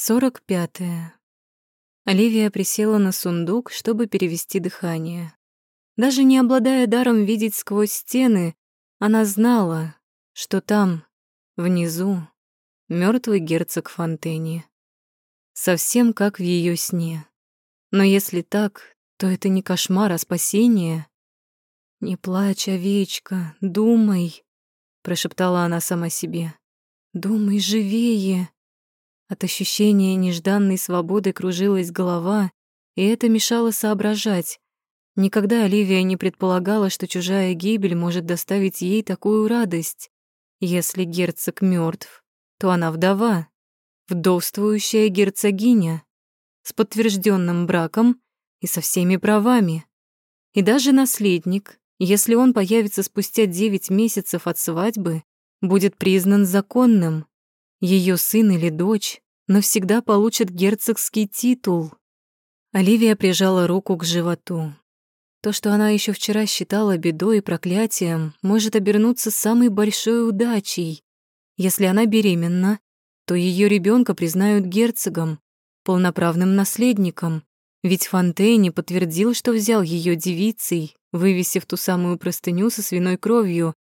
Сорок пятое. Оливия присела на сундук, чтобы перевести дыхание. Даже не обладая даром видеть сквозь стены, она знала, что там, внизу, мертвый герцог Фонтени. Совсем как в ее сне. Но если так, то это не кошмар, а спасение. «Не плачь, овечка, думай», — прошептала она сама себе. «Думай живее». От ощущения нежданной свободы кружилась голова, и это мешало соображать. Никогда Оливия не предполагала, что чужая гибель может доставить ей такую радость. Если герцог мертв, то она вдова, вдовствующая герцогиня, с подтвержденным браком и со всеми правами. И даже наследник, если он появится спустя девять месяцев от свадьбы, будет признан законным. Ее сын или дочь навсегда получат герцогский титул. Оливия прижала руку к животу. То, что она еще вчера считала бедой и проклятием, может обернуться самой большой удачей. Если она беременна, то ее ребенка признают герцогом, полноправным наследником, ведь Фонтейни подтвердил, что взял ее девицей, вывесив ту самую простыню со свиной кровью.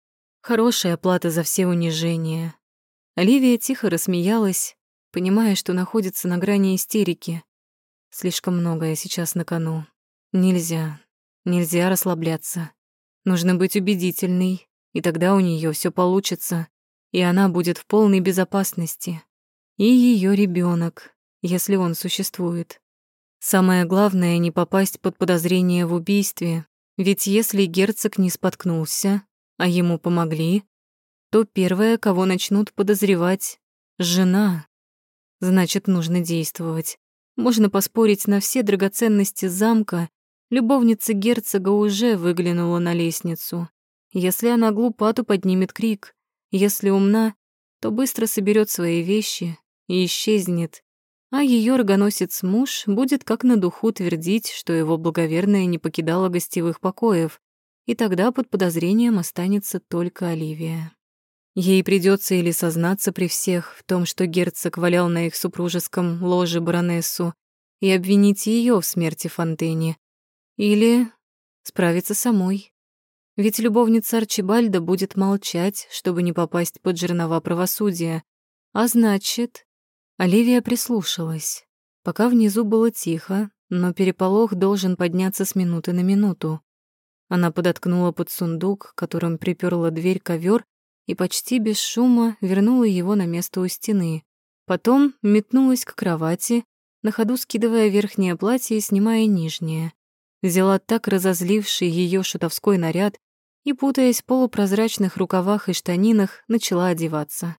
Хорошая плата за все унижения. Оливия тихо рассмеялась, понимая, что находится на грани истерики. Слишком многое сейчас на кону. Нельзя, нельзя расслабляться. Нужно быть убедительной, и тогда у нее все получится, и она будет в полной безопасности. И ее ребенок, если он существует. Самое главное — не попасть под подозрение в убийстве, ведь если герцог не споткнулся, а ему помогли, то первое, кого начнут подозревать — жена. Значит, нужно действовать. Можно поспорить на все драгоценности замка. Любовница герцога уже выглянула на лестницу. Если она глупа, то поднимет крик. Если умна, то быстро соберет свои вещи и исчезнет. А ее рогоносец муж будет как на духу твердить, что его благоверная не покидала гостевых покоев, и тогда под подозрением останется только Оливия. Ей придется или сознаться при всех в том, что герцог валял на их супружеском ложе баронессу, и обвинить ее в смерти Фонтени, или справиться самой. Ведь любовница Арчибальда будет молчать, чтобы не попасть под жернова правосудия, а значит... Оливия прислушалась. Пока внизу было тихо, но переполох должен подняться с минуты на минуту. Она подоткнула под сундук, которым приперла дверь ковер и почти без шума вернула его на место у стены. Потом метнулась к кровати, на ходу скидывая верхнее платье и снимая нижнее. Взяла так разозливший ее шутовской наряд и, путаясь в полупрозрачных рукавах и штанинах, начала одеваться.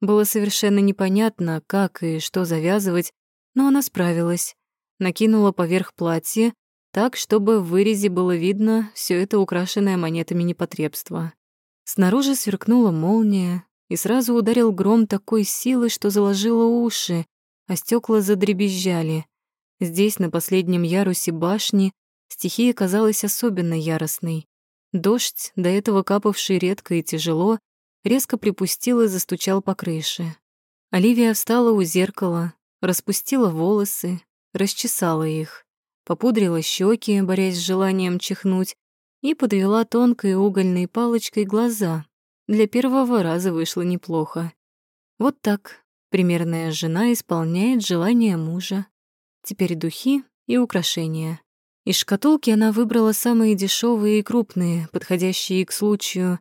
Было совершенно непонятно, как и что завязывать, но она справилась. Накинула поверх платья, так, чтобы в вырезе было видно все это украшенное монетами непотребство. Снаружи сверкнула молния, и сразу ударил гром такой силы, что заложило уши, а стекла задребезжали. Здесь, на последнем ярусе башни, стихия казалась особенно яростной. Дождь, до этого капавший редко и тяжело, резко припустил и застучал по крыше. Оливия встала у зеркала, распустила волосы, расчесала их, попудрила щеки, борясь с желанием чихнуть, и подвела тонкой угольной палочкой глаза. Для первого раза вышло неплохо. Вот так примерная жена исполняет желание мужа. Теперь духи и украшения. Из шкатулки она выбрала самые дешевые и крупные, подходящие к случаю.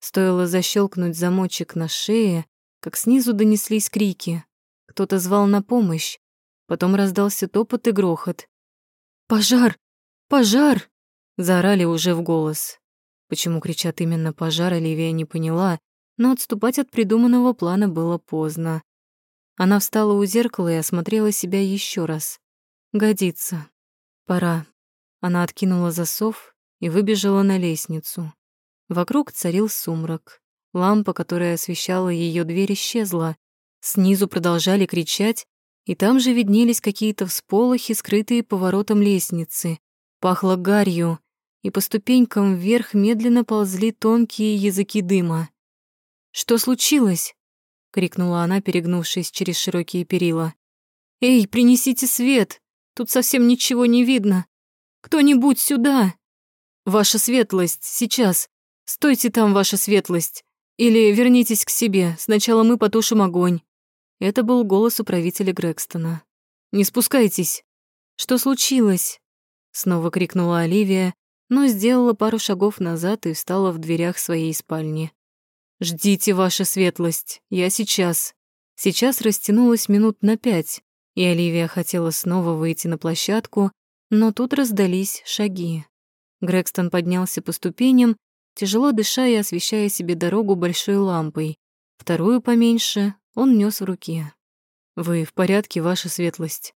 Стоило защелкнуть замочек на шее, как снизу донеслись крики. Кто-то звал на помощь. Потом раздался топот и грохот. «Пожар! Пожар!» Заорали уже в голос. Почему кричат именно пожар, Оливия не поняла, но отступать от придуманного плана было поздно. Она встала у зеркала и осмотрела себя еще раз. Годится. Пора. Она откинула засов и выбежала на лестницу. Вокруг царил сумрак. Лампа, которая освещала ее дверь, исчезла. Снизу продолжали кричать, и там же виднелись какие-то всполохи, скрытые поворотом лестницы. Пахло гарью и по ступенькам вверх медленно ползли тонкие языки дыма. «Что случилось?» — крикнула она, перегнувшись через широкие перила. Эй, принесите свет! Тут совсем ничего не видно. Кто-нибудь сюда! Ваша светлость, сейчас. Стойте там, ваша светлость. Или вернитесь к себе, сначала мы потушим огонь. Это был голос управителя Грегстона. «Не спускайтесь!» «Что случилось?» Снова крикнула Оливия, но сделала пару шагов назад и встала в дверях своей спальни. «Ждите, ваша светлость, я сейчас». Сейчас растянулась минут на пять, и Оливия хотела снова выйти на площадку, но тут раздались шаги. Грегстон поднялся по ступеням, тяжело дыша и освещая себе дорогу большой лампой. Вторую поменьше он нёс в руке. «Вы в порядке, ваша светлость?»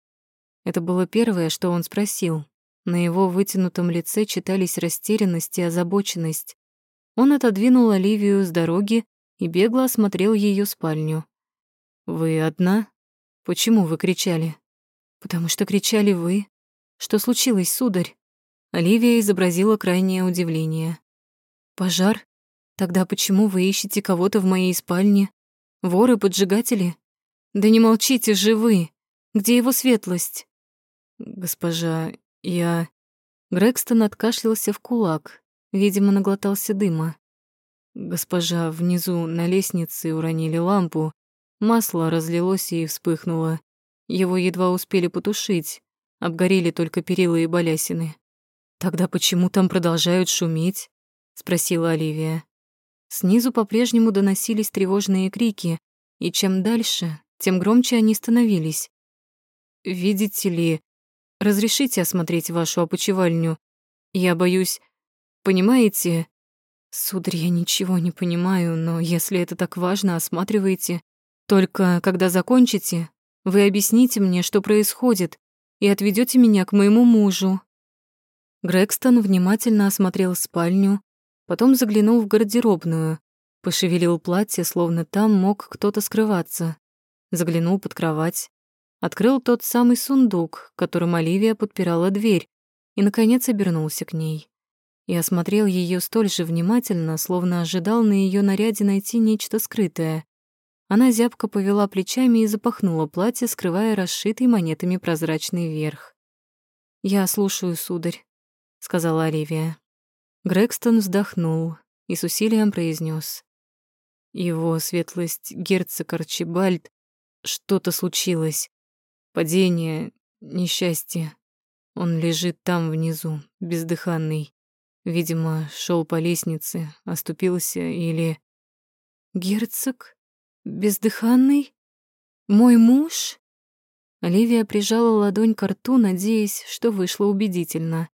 Это было первое, что он спросил. На его вытянутом лице читались растерянность и озабоченность. Он отодвинул Оливию с дороги и бегло осмотрел ее спальню. «Вы одна? Почему вы кричали?» «Потому что кричали вы. Что случилось, сударь?» Оливия изобразила крайнее удивление. «Пожар? Тогда почему вы ищете кого-то в моей спальне? Воры-поджигатели? Да не молчите же вы! Где его светлость?» «Госпожа, я...» Грегстон откашлялся в кулак, видимо, наглотался дыма. «Госпожа, внизу на лестнице уронили лампу, масло разлилось и вспыхнуло. Его едва успели потушить, обгорели только перила и балясины. «Тогда почему там продолжают шуметь?» — спросила Оливия. Снизу по-прежнему доносились тревожные крики, и чем дальше, тем громче они становились. «Видите ли, Разрешите осмотреть вашу опочивальню? Я боюсь... Понимаете? Сударь, я ничего не понимаю, но если это так важно, осматривайте. Только когда закончите, вы объясните мне, что происходит, и отведете меня к моему мужу». Грегстон внимательно осмотрел спальню, потом заглянул в гардеробную, пошевелил платье, словно там мог кто-то скрываться, заглянул под кровать, открыл тот самый сундук, которым Оливия подпирала дверь, и, наконец, обернулся к ней. И осмотрел ее столь же внимательно, словно ожидал на ее наряде найти нечто скрытое. Она зябко повела плечами и запахнула платье, скрывая расшитый монетами прозрачный верх. «Я слушаю, сударь», — сказала Оливия. Грегстон вздохнул и с усилием произнес: «Его светлость герцог Арчибальд, что-то случилось. Падение, несчастье. Он лежит там внизу, бездыханный. Видимо, шел по лестнице, оступился или... Герцог? Бездыханный? Мой муж? Оливия прижала ладонь к рту, надеясь, что вышло убедительно.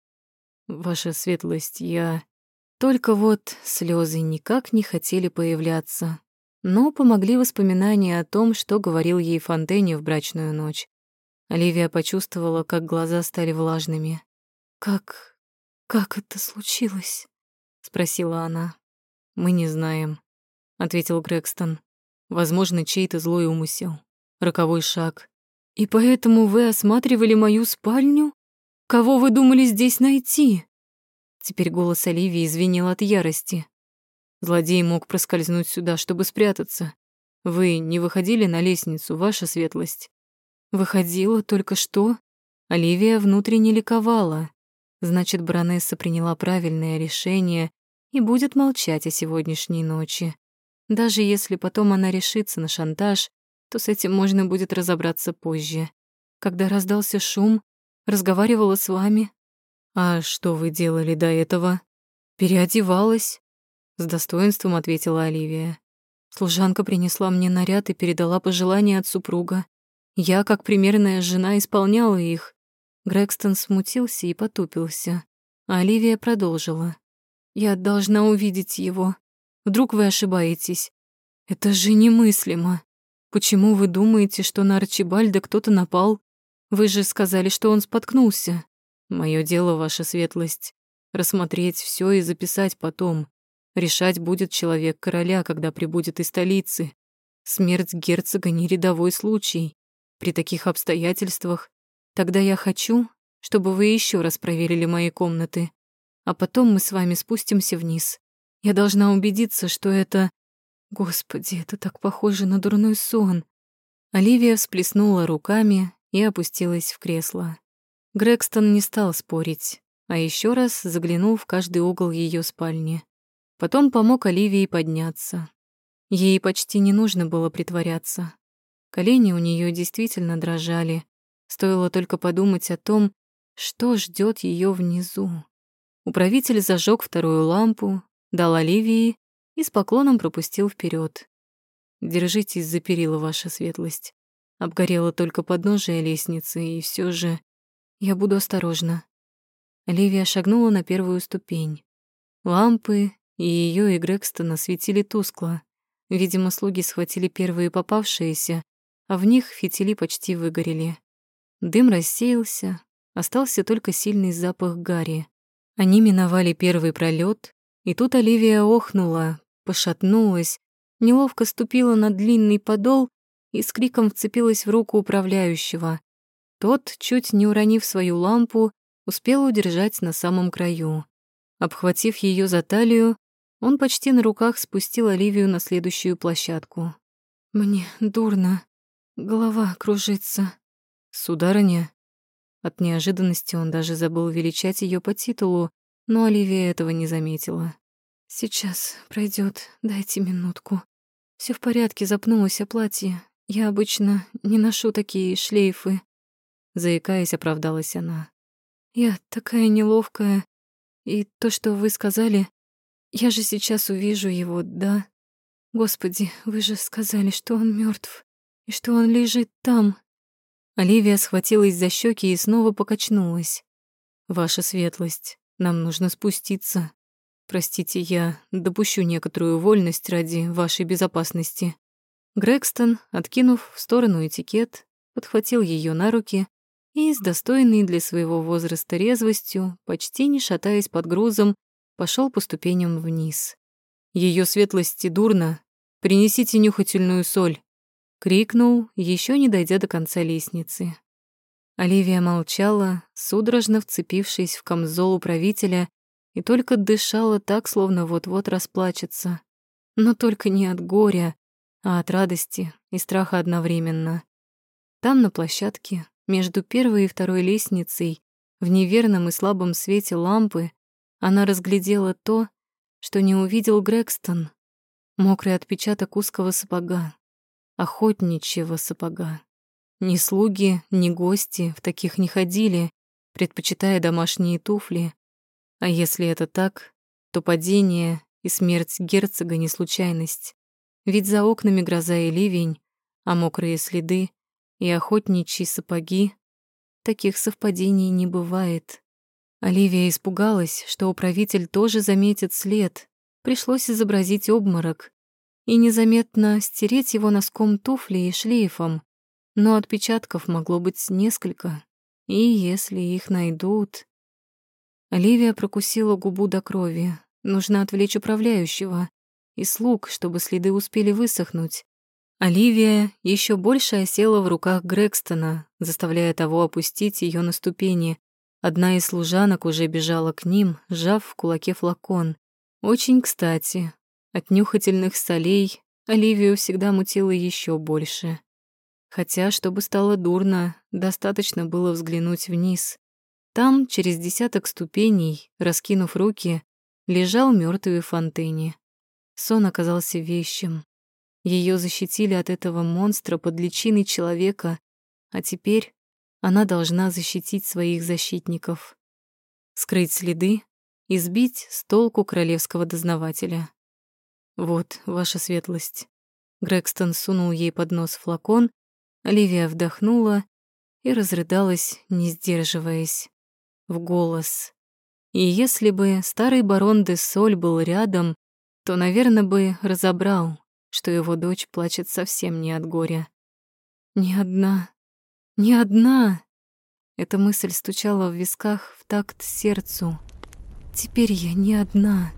Ваша светлость, я... Только вот слезы никак не хотели появляться. Но помогли воспоминания о том, что говорил ей Фонтене в брачную ночь. Оливия почувствовала, как глаза стали влажными. «Как... как это случилось?» — спросила она. «Мы не знаем», — ответил Грегстон. «Возможно, чей-то злой умысел. Роковой шаг. И поэтому вы осматривали мою спальню? Кого вы думали здесь найти?» Теперь голос Оливии звенел от ярости. Злодей мог проскользнуть сюда, чтобы спрятаться. Вы не выходили на лестницу, ваша светлость. Выходила только что. Оливия внутренне ликовала. Значит, баронесса приняла правильное решение и будет молчать о сегодняшней ночи. Даже если потом она решится на шантаж, то с этим можно будет разобраться позже. Когда раздался шум, разговаривала с вами. «А что вы делали до этого?» «Переодевалась», — с достоинством ответила Оливия. Служанка принесла мне наряд и передала пожелания от супруга. Я, как примерная жена, исполняла их. Грегстон смутился и потупился. Оливия продолжила. «Я должна увидеть его. Вдруг вы ошибаетесь? Это же немыслимо. Почему вы думаете, что на Арчибальда кто-то напал? Вы же сказали, что он споткнулся. Мое дело, ваша светлость, рассмотреть все и записать потом. Решать будет человек короля, когда прибудет из столицы. Смерть герцога не рядовой случай. При таких обстоятельствах тогда я хочу, чтобы вы еще раз проверили мои комнаты, а потом мы с вами спустимся вниз. Я должна убедиться, что это... Господи, это так похоже на дурной сон. Оливия всплеснула руками и опустилась в кресло. Грегстон не стал спорить, а еще раз заглянул в каждый угол ее спальни. Потом помог Оливии подняться. Ей почти не нужно было притворяться. Колени у нее действительно дрожали. Стоило только подумать о том, что ждет ее внизу. Управитель зажег вторую лампу, дал Оливии и с поклоном пропустил вперед. «Держитесь за перила, ваша светлость. Обгорело только подножие лестницы, и все же я буду осторожна». Оливия шагнула на первую ступень. Лампы и ее и Грегстона светили тускло. Видимо, слуги схватили первые попавшиеся, а в них фитили почти выгорели. Дым рассеялся, остался только сильный запах гари. Они миновали первый пролет, и тут Оливия охнула, пошатнулась, неловко ступила на длинный подол и с криком вцепилась в руку управляющего. Тот, чуть не уронив свою лампу, успел удержать на самом краю. Обхватив ее за талию, он почти на руках спустил Оливию на следующую площадку. «Мне дурно. Голова кружится». «Сударыня?» От неожиданности он даже забыл величать ее по титулу, но Оливия этого не заметила. «Сейчас пройдет. дайте минутку. Все в порядке, запнулась о платье. Я обычно не ношу такие шлейфы». Заикаясь, оправдалась она. «Я такая неловкая. И то, что вы сказали, я же сейчас увижу его, да? Господи, вы же сказали, что он мертв и что он лежит там. Оливия схватилась за щеки и снова покачнулась. Ваша светлость, нам нужно спуститься. Простите, я допущу некоторую вольность ради вашей безопасности. Грегстон, откинув в сторону этикет, подхватил ее на руки и с достойной для своего возраста резвостью, почти не шатаясь под грузом, пошел по ступеням вниз. Ее светлости дурно, принесите нюхательную соль, крикнул, еще не дойдя до конца лестницы. Оливия молчала, судорожно вцепившись в камзол управителя, и только дышала так, словно вот-вот расплачется. Но только не от горя, а от радости и страха одновременно. Там, на площадке, между первой и второй лестницей, в неверном и слабом свете лампы, она разглядела то, что не увидел Грегстон. Мокрый отпечаток узкого сапога, охотничьего сапога. Ни слуги, ни гости в таких не ходили, предпочитая домашние туфли. А если это так, то падение и смерть герцога не случайность. Ведь за окнами гроза и ливень, а мокрые следы и охотничьи сапоги. Таких совпадений не бывает. Оливия испугалась, что управитель тоже заметит след. Пришлось изобразить обморок и незаметно стереть его носком туфли и шлейфом. Но отпечатков могло быть несколько, и если их найдут... Оливия прокусила губу до крови. Нужно отвлечь управляющего и слуг, чтобы следы успели высохнуть. Оливия еще больше осела в руках Грегстона, заставляя того опустить ее на ступени, Одна из служанок уже бежала к ним, сжав в кулаке флакон. Очень кстати. От нюхательных солей Оливию всегда мутило еще больше. Хотя, чтобы стало дурно, достаточно было взглянуть вниз. Там, через десяток ступеней, раскинув руки, лежал мертвый Фонтени. Сон оказался вещим. Ее защитили от этого монстра под личиной человека, а теперь она должна защитить своих защитников, скрыть следы и сбить с толку королевского дознавателя. Вот, ваша светлость. Грегстон сунул ей под нос флакон, Оливия вдохнула и разрыдалась, не сдерживаясь, в голос. И если бы старый барон де Соль был рядом, то, наверное, бы разобрал, что его дочь плачет совсем не от горя. Ни одна не одна. Эта мысль стучала в висках в такт сердцу. Теперь я не одна.